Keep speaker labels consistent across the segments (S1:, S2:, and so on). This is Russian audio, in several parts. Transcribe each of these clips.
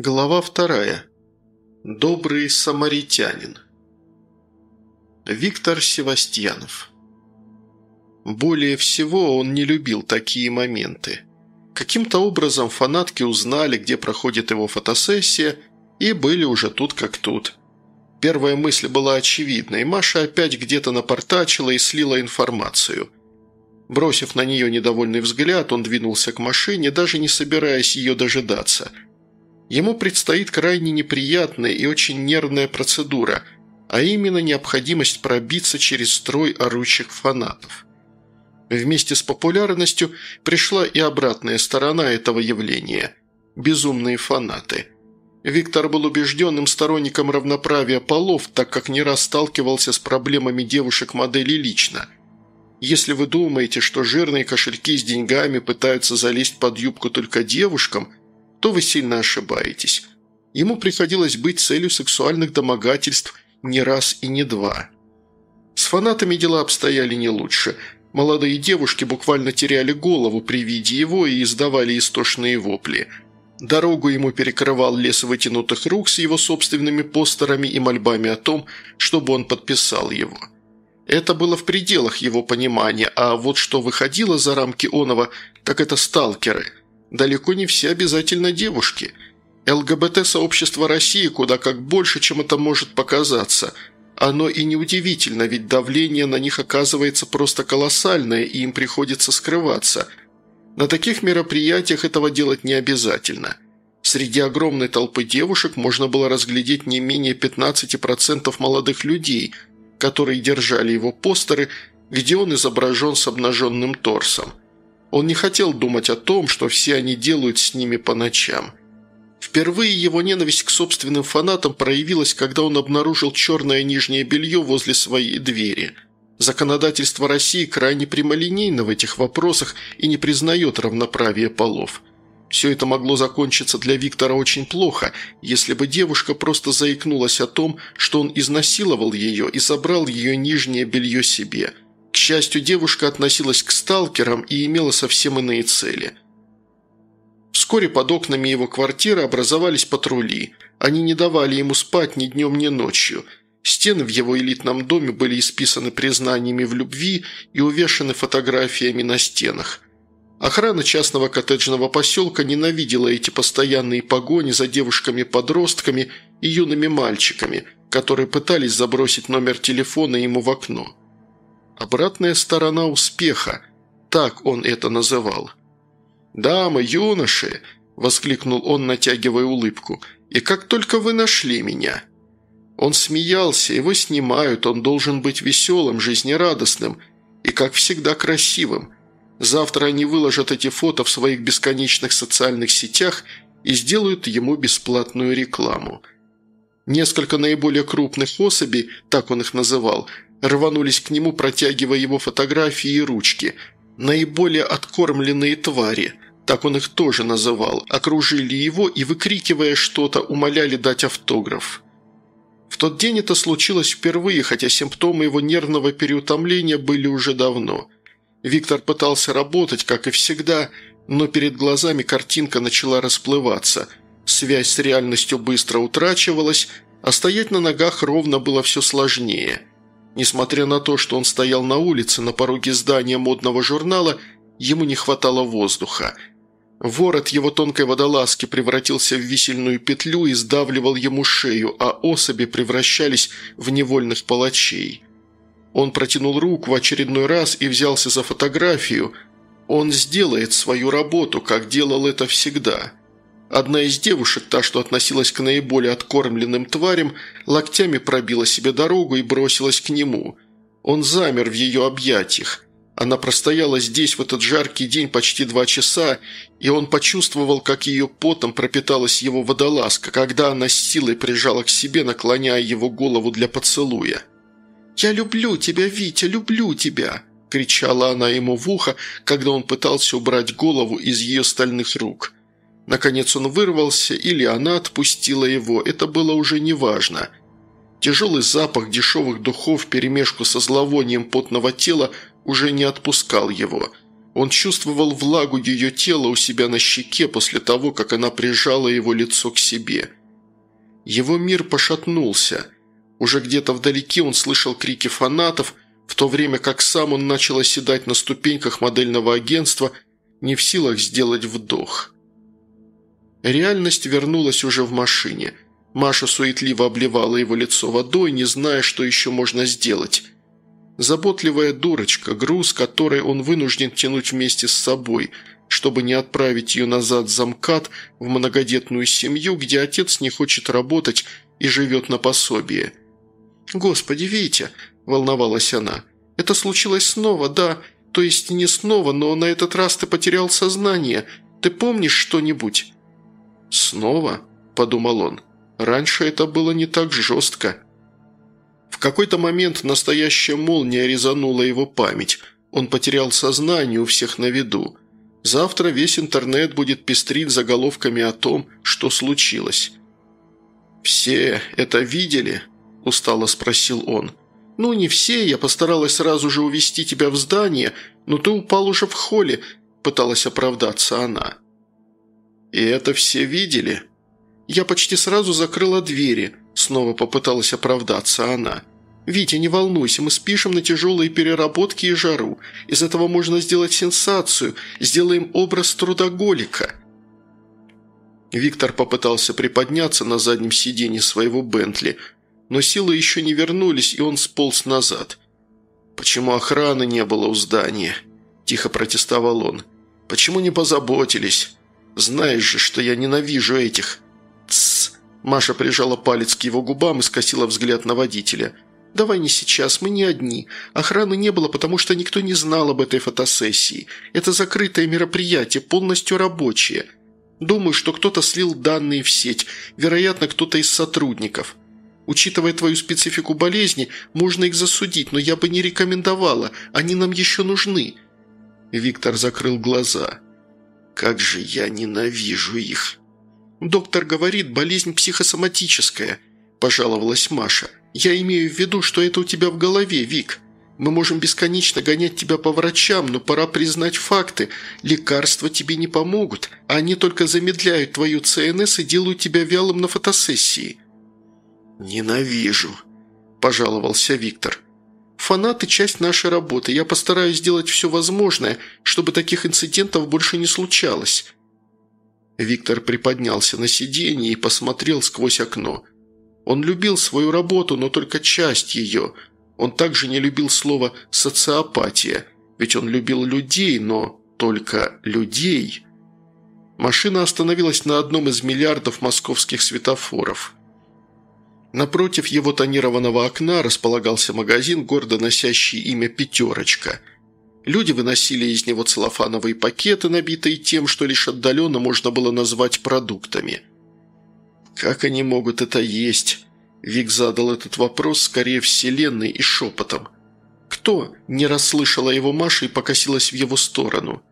S1: Глава вторая. Добрый самаритянин. Виктор Севастьянов. Более всего он не любил такие моменты. Каким-то образом фанатки узнали, где проходит его фотосессия, и были уже тут как тут. Первая мысль была очевидной. Маша опять где-то напортачила и слила информацию. Бросив на нее недовольный взгляд, он двинулся к машине, даже не собираясь ее дожидаться – Ему предстоит крайне неприятная и очень нервная процедура, а именно необходимость пробиться через строй орущих фанатов. Вместе с популярностью пришла и обратная сторона этого явления – безумные фанаты. Виктор был убежденным сторонником равноправия полов, так как не раз сталкивался с проблемами девушек-моделей лично. Если вы думаете, что жирные кошельки с деньгами пытаются залезть под юбку только девушкам – то вы сильно ошибаетесь. Ему приходилось быть целью сексуальных домогательств не раз и не два. С фанатами дела обстояли не лучше. Молодые девушки буквально теряли голову при виде его и издавали истошные вопли. Дорогу ему перекрывал лес вытянутых рук с его собственными постерами и мольбами о том, чтобы он подписал его. Это было в пределах его понимания, а вот что выходило за рамки Онова, так это сталкеры – Далеко не все обязательно девушки. ЛГБТ-сообщество России куда как больше, чем это может показаться. Оно и неудивительно, ведь давление на них оказывается просто колоссальное, и им приходится скрываться. На таких мероприятиях этого делать не обязательно. Среди огромной толпы девушек можно было разглядеть не менее 15% молодых людей, которые держали его постеры, где он изображен с обнаженным торсом. Он не хотел думать о том, что все они делают с ними по ночам. Впервые его ненависть к собственным фанатам проявилась, когда он обнаружил черное нижнее белье возле своей двери. Законодательство России крайне прямолинейно в этих вопросах и не признает равноправие полов. Все это могло закончиться для Виктора очень плохо, если бы девушка просто заикнулась о том, что он изнасиловал ее и забрал ее нижнее белье себе – счастью, девушка относилась к сталкерам и имела совсем иные цели. Вскоре под окнами его квартиры образовались патрули. Они не давали ему спать ни днем, ни ночью. Стены в его элитном доме были исписаны признаниями в любви и увешаны фотографиями на стенах. Охрана частного коттеджного поселка ненавидела эти постоянные погони за девушками-подростками и юными мальчиками, которые пытались забросить номер телефона ему в окно. Обратная сторона успеха, так он это называл. «Дамы, юноши!» – воскликнул он, натягивая улыбку. «И как только вы нашли меня!» Он смеялся, его снимают, он должен быть веселым, жизнерадостным и, как всегда, красивым. Завтра они выложат эти фото в своих бесконечных социальных сетях и сделают ему бесплатную рекламу. Несколько наиболее крупных особей, так он их называл – рванулись к нему, протягивая его фотографии и ручки. Наиболее откормленные твари, так он их тоже называл, окружили его и, выкрикивая что-то, умоляли дать автограф. В тот день это случилось впервые, хотя симптомы его нервного переутомления были уже давно. Виктор пытался работать, как и всегда, но перед глазами картинка начала расплываться. Связь с реальностью быстро утрачивалась, а стоять на ногах ровно было все сложнее – Несмотря на то, что он стоял на улице, на пороге здания модного журнала, ему не хватало воздуха. Ворот его тонкой водолазки превратился в висельную петлю и сдавливал ему шею, а особи превращались в невольных палачей. Он протянул руку в очередной раз и взялся за фотографию. Он сделает свою работу, как делал это всегда. Одна из девушек, та, что относилась к наиболее откормленным тварям, локтями пробила себе дорогу и бросилась к нему. Он замер в ее объятиях. Она простояла здесь в этот жаркий день почти два часа, и он почувствовал, как ее потом пропиталась его водолазка, когда она с силой прижала к себе, наклоняя его голову для поцелуя. «Я люблю тебя, Витя, люблю тебя!» – кричала она ему в ухо, когда он пытался убрать голову из ее стальных рук – Наконец он вырвался, или она отпустила его, это было уже неважно. Тяжелый запах дешевых духов вперемешку со зловонием потного тела уже не отпускал его. Он чувствовал влагу ее тела у себя на щеке после того, как она прижала его лицо к себе. Его мир пошатнулся. Уже где-то вдалеке он слышал крики фанатов, в то время как сам он начал оседать на ступеньках модельного агентства, не в силах сделать вдох. Реальность вернулась уже в машине. Маша суетливо обливала его лицо водой, не зная, что еще можно сделать. Заботливая дурочка, груз, который он вынужден тянуть вместе с собой, чтобы не отправить ее назад за МКАД в многодетную семью, где отец не хочет работать и живет на пособие. «Господи, Витя!» – волновалась она. «Это случилось снова, да. То есть не снова, но на этот раз ты потерял сознание. Ты помнишь что-нибудь?» «Снова?» – подумал он. «Раньше это было не так жестко». В какой-то момент настоящая молния резанула его память. Он потерял сознание у всех на виду. Завтра весь интернет будет пестрить заголовками о том, что случилось. «Все это видели?» – устало спросил он. «Ну, не все, я постаралась сразу же увести тебя в здание, но ты упал уже в холле», – пыталась оправдаться она. «И это все видели?» «Я почти сразу закрыла двери», – снова попыталась оправдаться она. «Витя, не волнуйся, мы спишем на тяжелые переработки и жару. Из этого можно сделать сенсацию, сделаем образ трудоголика». Виктор попытался приподняться на заднем сиденье своего Бентли, но силы еще не вернулись, и он сполз назад. «Почему охраны не было у здания?» – тихо протестовал он. «Почему не позаботились? Знаешь же, что я ненавижу этих...» «Тссс!» Маша прижала палец к его губам и скосила взгляд на водителя. «Давай не сейчас, мы не одни. Охраны не было, потому что никто не знал об этой фотосессии. Это закрытое мероприятие, полностью рабочее. Думаю, что кто-то слил данные в сеть, вероятно, кто-то из сотрудников. Учитывая твою специфику болезни, можно их засудить, но я бы не рекомендовала, они нам еще нужны». Виктор закрыл глаза. «Как же я ненавижу их!» «Доктор говорит, болезнь психосоматическая», – пожаловалась Маша. «Я имею в виду, что это у тебя в голове, Вик. Мы можем бесконечно гонять тебя по врачам, но пора признать факты. Лекарства тебе не помогут, а они только замедляют твою ЦНС и делают тебя вялым на фотосессии». «Ненавижу», – пожаловался Виктор. «Фанаты – часть нашей работы. Я постараюсь сделать все возможное, чтобы таких инцидентов больше не случалось». Виктор приподнялся на сиденье и посмотрел сквозь окно. Он любил свою работу, но только часть ее. Он также не любил слово «социопатия», ведь он любил людей, но только людей. Машина остановилась на одном из миллиардов московских светофоров. Напротив его тонированного окна располагался магазин, гордо носящий имя «Пятерочка». Люди выносили из него целлофановые пакеты, набитые тем, что лишь отдаленно можно было назвать продуктами. «Как они могут это есть?» Вик задал этот вопрос скорее вселенной и шепотом. «Кто?» – не расслышала его Маша и покосилась в его сторону.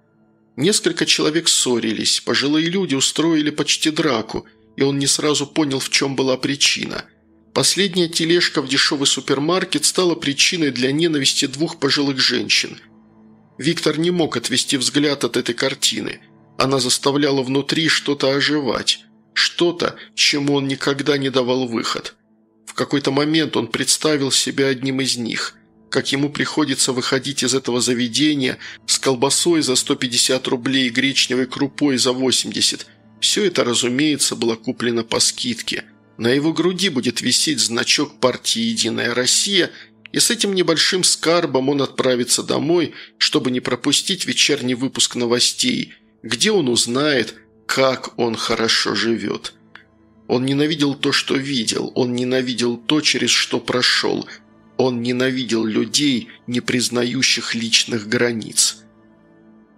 S1: Несколько человек ссорились, пожилые люди устроили почти драку, и он не сразу понял, в чем была причина. Последняя тележка в дешевый супермаркет стала причиной для ненависти двух пожилых женщин – Виктор не мог отвести взгляд от этой картины. Она заставляла внутри что-то оживать. Что-то, чему он никогда не давал выход. В какой-то момент он представил себя одним из них. Как ему приходится выходить из этого заведения с колбасой за 150 рублей и гречневой крупой за 80. Все это, разумеется, было куплено по скидке. На его груди будет висеть значок партии «Единая Россия» и с этим небольшим скарбом он отправится домой, чтобы не пропустить вечерний выпуск новостей, где он узнает, как он хорошо живет. Он ненавидел то, что видел, он ненавидел то, через что прошел, он ненавидел людей, не признающих личных границ.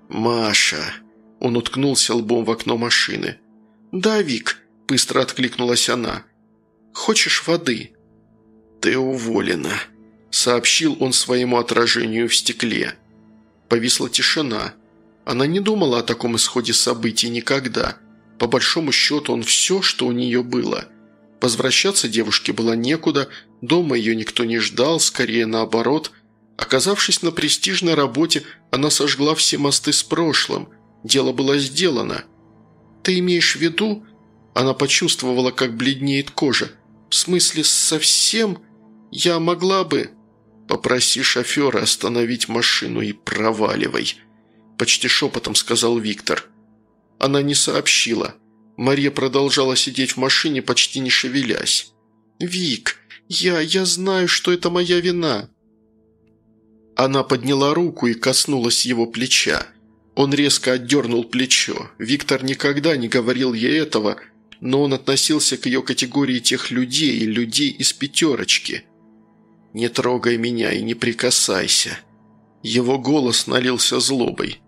S1: «Маша!» – он уткнулся лбом в окно машины. «Да, Вик», – быстро откликнулась она. «Хочешь воды?» «Ты уволена», – сообщил он своему отражению в стекле. Повисла тишина. Она не думала о таком исходе событий никогда. По большому счету он все, что у нее было. Возвращаться девушке было некуда, дома ее никто не ждал, скорее наоборот. Оказавшись на престижной работе, она сожгла все мосты с прошлым. Дело было сделано. «Ты имеешь в виду...» Она почувствовала, как бледнеет кожа. «В смысле, совсем? Я могла бы...» «Попроси шофера остановить машину и проваливай», – почти шепотом сказал Виктор. Она не сообщила. Мария продолжала сидеть в машине, почти не шевелясь. «Вик, я... я знаю, что это моя вина». Она подняла руку и коснулась его плеча. Он резко отдернул плечо. Виктор никогда не говорил ей этого, но он относился к ее категории тех людей, людей из пятерочки. «Не трогай меня и не прикасайся». Его голос налился злобой.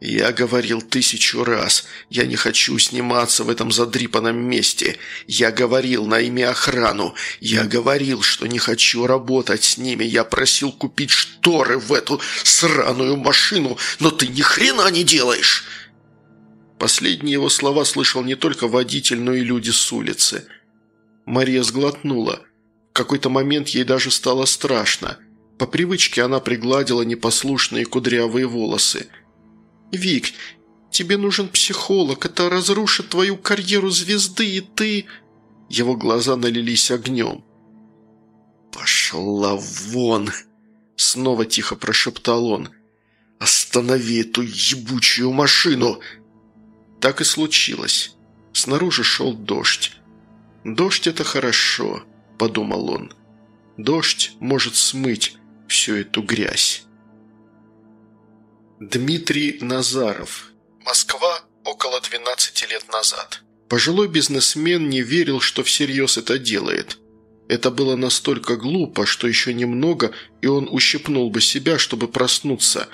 S1: «Я говорил тысячу раз, я не хочу сниматься в этом задрипанном месте. Я говорил, найми охрану. Я говорил, что не хочу работать с ними. Я просил купить шторы в эту сраную машину, но ты ни хрена не делаешь!» Последние его слова слышал не только водитель, но и люди с улицы. Мария сглотнула. В какой-то момент ей даже стало страшно. По привычке она пригладила непослушные кудрявые волосы – «Вик, тебе нужен психолог, это разрушит твою карьеру звезды, и ты...» Его глаза налились огнем. «Пошла вон!» – снова тихо прошептал он. «Останови эту ебучую машину!» Так и случилось. Снаружи шел дождь. «Дождь – это хорошо», – подумал он. «Дождь может смыть всю эту грязь». Дмитрий Назаров. Москва около 12 лет назад. Пожилой бизнесмен не верил, что всерьез это делает. Это было настолько глупо, что еще немного, и он ущипнул бы себя, чтобы проснуться.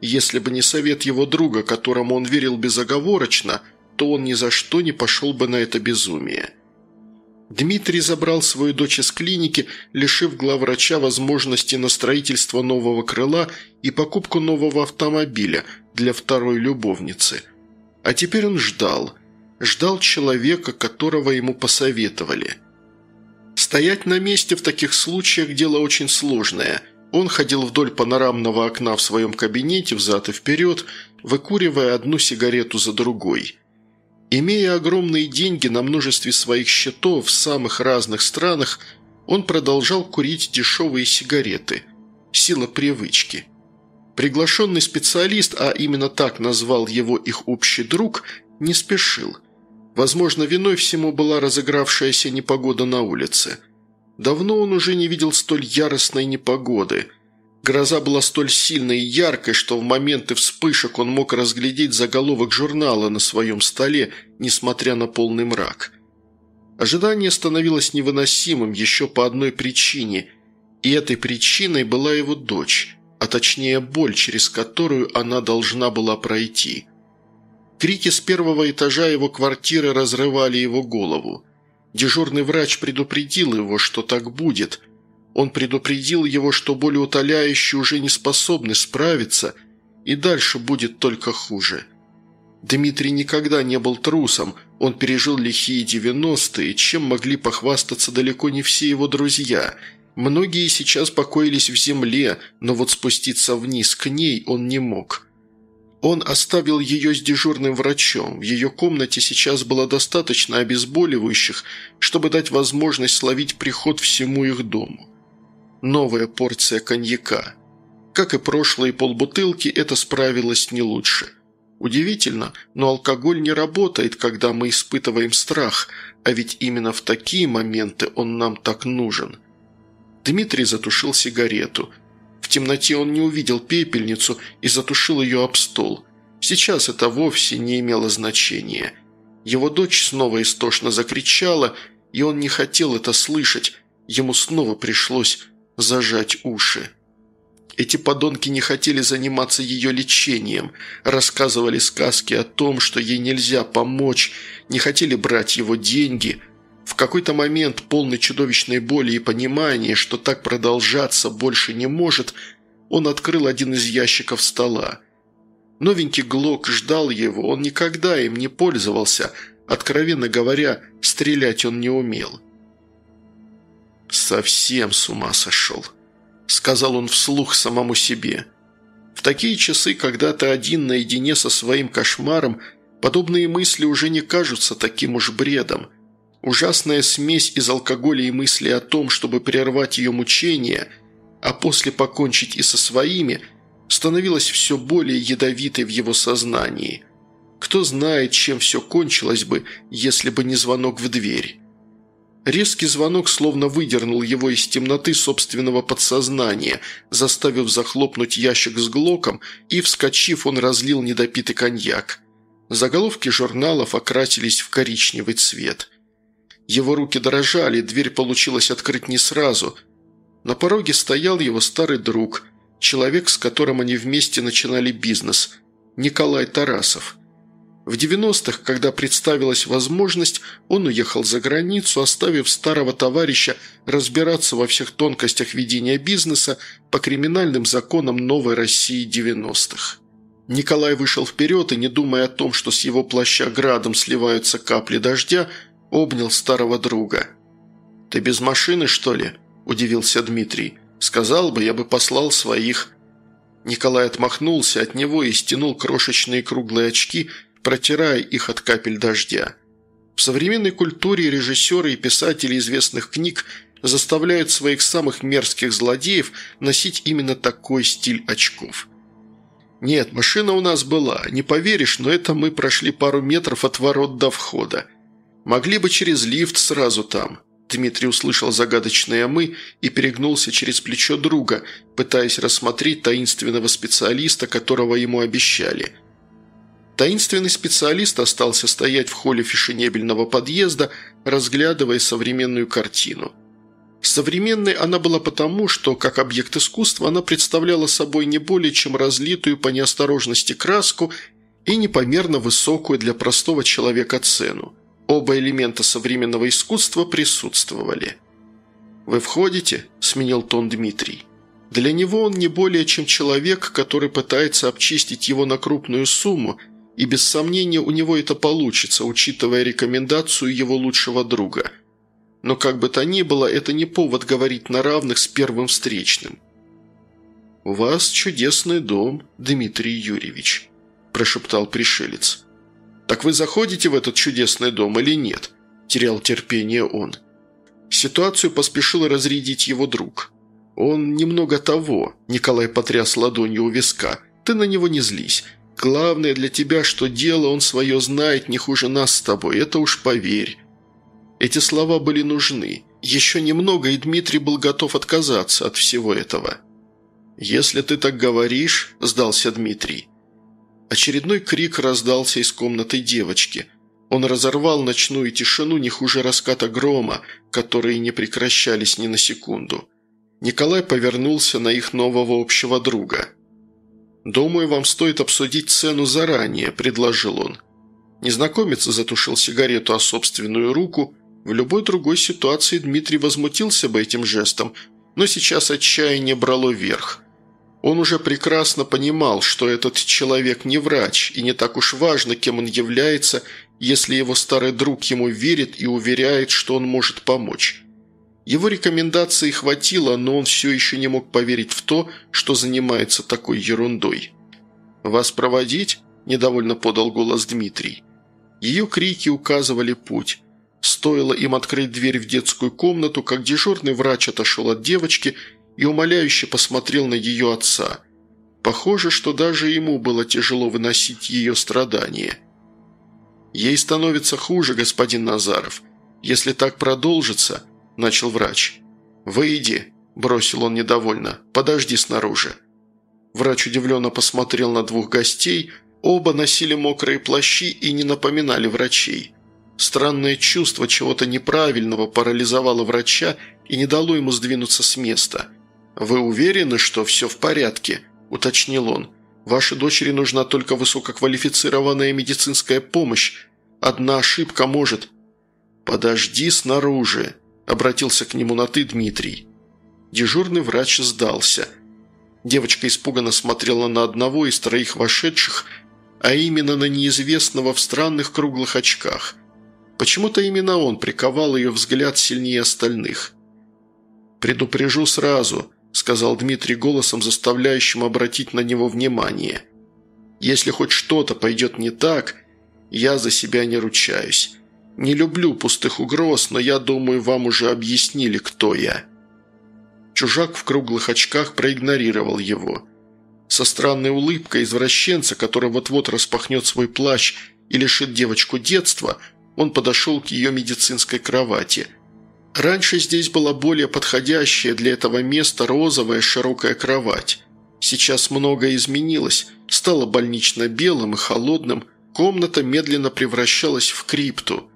S1: Если бы не совет его друга, которому он верил безоговорочно, то он ни за что не пошел бы на это безумие. Дмитрий забрал свою дочь из клиники, лишив главврача возможности на строительство нового крыла и покупку нового автомобиля для второй любовницы. А теперь он ждал. Ждал человека, которого ему посоветовали. Стоять на месте в таких случаях – дело очень сложное. Он ходил вдоль панорамного окна в своем кабинете взад и вперед, выкуривая одну сигарету за другой – Имея огромные деньги на множестве своих счетов в самых разных странах, он продолжал курить дешевые сигареты. Сила привычки. Приглашенный специалист, а именно так назвал его их общий друг, не спешил. Возможно, виной всему была разыгравшаяся непогода на улице. Давно он уже не видел столь яростной непогоды – Гроза была столь сильной и яркой, что в моменты вспышек он мог разглядеть заголовок журнала на своем столе, несмотря на полный мрак. Ожидание становилось невыносимым еще по одной причине, и этой причиной была его дочь, а точнее боль, через которую она должна была пройти. Крики с первого этажа его квартиры разрывали его голову. Дежурный врач предупредил его, что так будет – он предупредил его, что болеутоляющие уже не способны справиться, и дальше будет только хуже. Дмитрий никогда не был трусом, он пережил лихие девяностые, чем могли похвастаться далеко не все его друзья. Многие сейчас покоились в земле, но вот спуститься вниз к ней он не мог. Он оставил ее с дежурным врачом. В ее комнате сейчас было достаточно обезболивающих, чтобы дать возможность словить приход всему их дому. Новая порция коньяка. Как и прошлые полбутылки, это справилось не лучше. Удивительно, но алкоголь не работает, когда мы испытываем страх, а ведь именно в такие моменты он нам так нужен. Дмитрий затушил сигарету. В темноте он не увидел пепельницу и затушил ее об стол. Сейчас это вовсе не имело значения. Его дочь снова истошно закричала, и он не хотел это слышать. Ему снова пришлось зажать уши. Эти подонки не хотели заниматься ее лечением, рассказывали сказки о том, что ей нельзя помочь, не хотели брать его деньги. В какой-то момент, полный чудовищной боли и понимания, что так продолжаться больше не может, он открыл один из ящиков стола. Новенький Глок ждал его, он никогда им не пользовался, откровенно говоря, стрелять он не умел. «Совсем с ума сошел», – сказал он вслух самому себе. В такие часы, когда ты один наедине со своим кошмаром, подобные мысли уже не кажутся таким уж бредом. Ужасная смесь из алкоголя и мысли о том, чтобы прервать ее мучения, а после покончить и со своими, становилась все более ядовитой в его сознании. Кто знает, чем все кончилось бы, если бы не звонок в дверь. Резкий звонок словно выдернул его из темноты собственного подсознания, заставив захлопнуть ящик с глоком, и, вскочив, он разлил недопитый коньяк. Заголовки журналов окрасились в коричневый цвет. Его руки дрожали, дверь получилось открыть не сразу. На пороге стоял его старый друг, человек, с которым они вместе начинали бизнес, Николай Тарасов – в 90-х, когда представилась возможность, он уехал за границу, оставив старого товарища разбираться во всех тонкостях ведения бизнеса по криминальным законам новой России 90-х. Николай вышел вперед и, не думая о том, что с его плаща градом сливаются капли дождя, обнял старого друга. «Ты без машины, что ли?» – удивился Дмитрий. «Сказал бы, я бы послал своих». Николай отмахнулся от него и стянул крошечные круглые очки – протирая их от капель дождя. В современной культуре режиссеры и писатели известных книг заставляют своих самых мерзких злодеев носить именно такой стиль очков. «Нет, машина у нас была. Не поверишь, но это мы прошли пару метров от ворот до входа. Могли бы через лифт сразу там». Дмитрий услышал загадочное «мы» и перегнулся через плечо друга, пытаясь рассмотреть таинственного специалиста, которого ему обещали – Таинственный специалист остался стоять в холле фешенебельного подъезда, разглядывая современную картину. Современной она была потому, что, как объект искусства, она представляла собой не более чем разлитую по неосторожности краску и непомерно высокую для простого человека цену. Оба элемента современного искусства присутствовали. «Вы входите?» – сменил тон Дмитрий. Для него он не более чем человек, который пытается обчистить его на крупную сумму – и без сомнения у него это получится, учитывая рекомендацию его лучшего друга. Но как бы то ни было, это не повод говорить на равных с первым встречным. «У вас чудесный дом, Дмитрий Юрьевич», – прошептал пришелец. «Так вы заходите в этот чудесный дом или нет?» – терял терпение он. Ситуацию поспешил разрядить его друг. «Он немного того», – Николай потряс ладонью у виска. «Ты на него не злись. Главное для тебя, что дело он свое знает не хуже нас с тобой, это уж поверь». Эти слова были нужны. Еще немного, и Дмитрий был готов отказаться от всего этого. «Если ты так говоришь», – сдался Дмитрий. Очередной крик раздался из комнаты девочки. Он разорвал ночную тишину не хуже раската грома, которые не прекращались ни на секунду. Николай повернулся на их нового общего друга. «Думаю, вам стоит обсудить цену заранее», – предложил он. Незнакомец затушил сигарету о собственную руку. В любой другой ситуации Дмитрий возмутился бы этим жестом, но сейчас отчаяние брало верх. Он уже прекрасно понимал, что этот человек не врач, и не так уж важно, кем он является, если его старый друг ему верит и уверяет, что он может помочь. Его рекомендаций хватило, но он все еще не мог поверить в то, что занимается такой ерундой. «Вас проводить?» – недовольно подал голос Дмитрий. Ее крики указывали путь. Стоило им открыть дверь в детскую комнату, как дежурный врач отошел от девочки и умоляюще посмотрел на ее отца. Похоже, что даже ему было тяжело выносить ее страдания. «Ей становится хуже, господин Назаров. Если так продолжится, – начал врач. «Выйди», – бросил он недовольно. «Подожди снаружи». Врач удивленно посмотрел на двух гостей. Оба носили мокрые плащи и не напоминали врачей. Странное чувство чего-то неправильного парализовало врача и не дало ему сдвинуться с места. «Вы уверены, что все в порядке?» – уточнил он. «Вашей дочери нужна только высококвалифицированная медицинская помощь. Одна ошибка может...» «Подожди снаружи», – обратился к нему на «ты» Дмитрий. Дежурный врач сдался. Девочка испуганно смотрела на одного из троих вошедших, а именно на неизвестного в странных круглых очках. Почему-то именно он приковал ее взгляд сильнее остальных. «Предупрежу сразу», – сказал Дмитрий голосом, заставляющим обратить на него внимание. «Если хоть что-то пойдет не так, я за себя не ручаюсь. Не люблю пустых угроз, но я думаю, вам уже объяснили, кто я». Чужак в круглых очках проигнорировал его. Со странной улыбкой извращенца, который вот-вот распахнет свой плащ и лишит девочку детства, он подошел к ее медицинской кровати. Раньше здесь была более подходящая для этого места розовая широкая кровать. Сейчас многое изменилось, стало больнично-белым и холодным, комната медленно превращалась в крипту.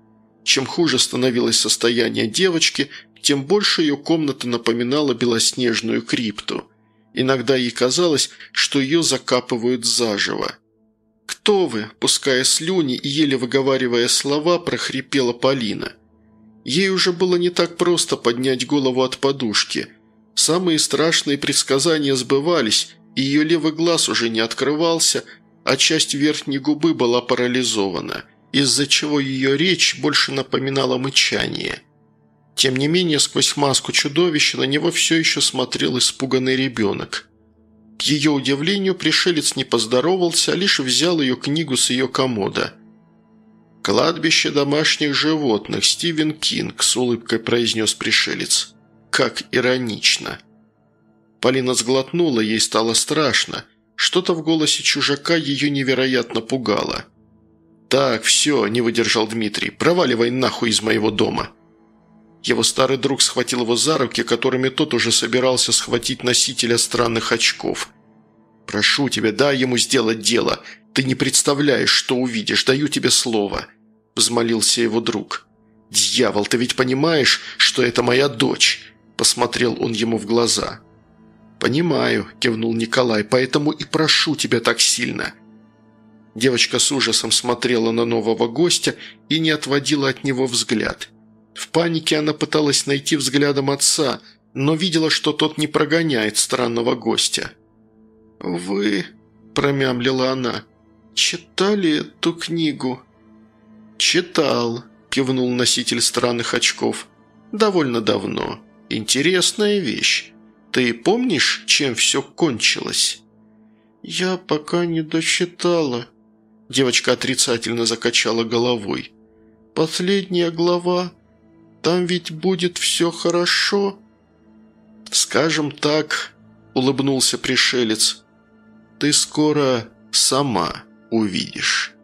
S1: Чем хуже становилось состояние девочки, тем больше ее комната напоминала белоснежную крипту. Иногда ей казалось, что ее закапывают заживо. «Кто вы?» – пуская слюни и еле выговаривая слова, прохрипела Полина. Ей уже было не так просто поднять голову от подушки. Самые страшные предсказания сбывались, и ее левый глаз уже не открывался, а часть верхней губы была парализована, из-за чего ее речь больше напоминала мычание – тем не менее, сквозь маску чудовища на него все еще смотрел испуганный ребенок. К ее удивлению, пришелец не поздоровался, а лишь взял ее книгу с ее комода. «Кладбище домашних животных, Стивен Кинг», – с улыбкой произнес пришелец. «Как иронично». Полина сглотнула, ей стало страшно. Что-то в голосе чужака ее невероятно пугало. «Так, все», – не выдержал Дмитрий, – «проваливай нахуй из моего дома». Его старый друг схватил его за руки, которыми тот уже собирался схватить носителя странных очков. «Прошу тебя, дай ему сделать дело. Ты не представляешь, что увидишь, даю тебе слово», – взмолился его друг. «Дьявол, ты ведь понимаешь, что это моя дочь?» – посмотрел он ему в глаза. «Понимаю», – кивнул Николай, – «поэтому и прошу тебя так сильно». Девочка с ужасом смотрела на нового гостя и не отводила от него взгляд – в панике она пыталась найти взглядом отца, но видела, что тот не прогоняет странного гостя. «Вы...» – промямлила она. «Читали эту книгу?» «Читал», – кивнул носитель странных очков. «Довольно давно. Интересная вещь. Ты помнишь, чем все кончилось?» «Я пока не дочитала», – девочка отрицательно закачала головой. «Последняя глава там ведь будет все хорошо?» «Скажем так», – улыбнулся пришелец, – «ты скоро сама увидишь».